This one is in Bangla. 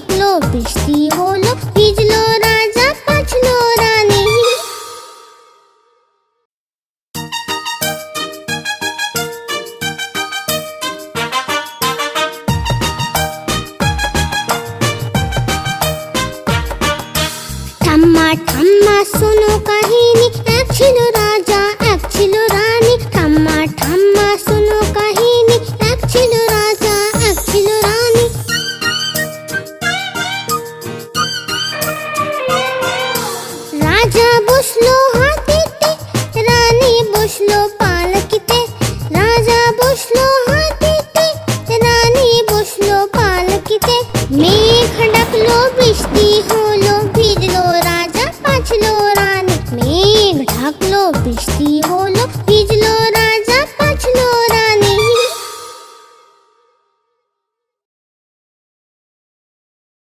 ঢাকলো বৃষ্টি হলো ভিজলো রাজা পাছলো রানী। ঠাম্মা ঠাম্মা শোনো কাহিনী এক ছিল রাজা বসল হাতিতে, রানী বসল পালকিতে। রাজা বসল হাতিতে, রানী বসল পালকিতে। মেঘ ডাকলো, বৃষ্টি হলো ভিজলো রাজা পাছলো রানী। মেঘ ঢাকলো বৃষ্টি হলো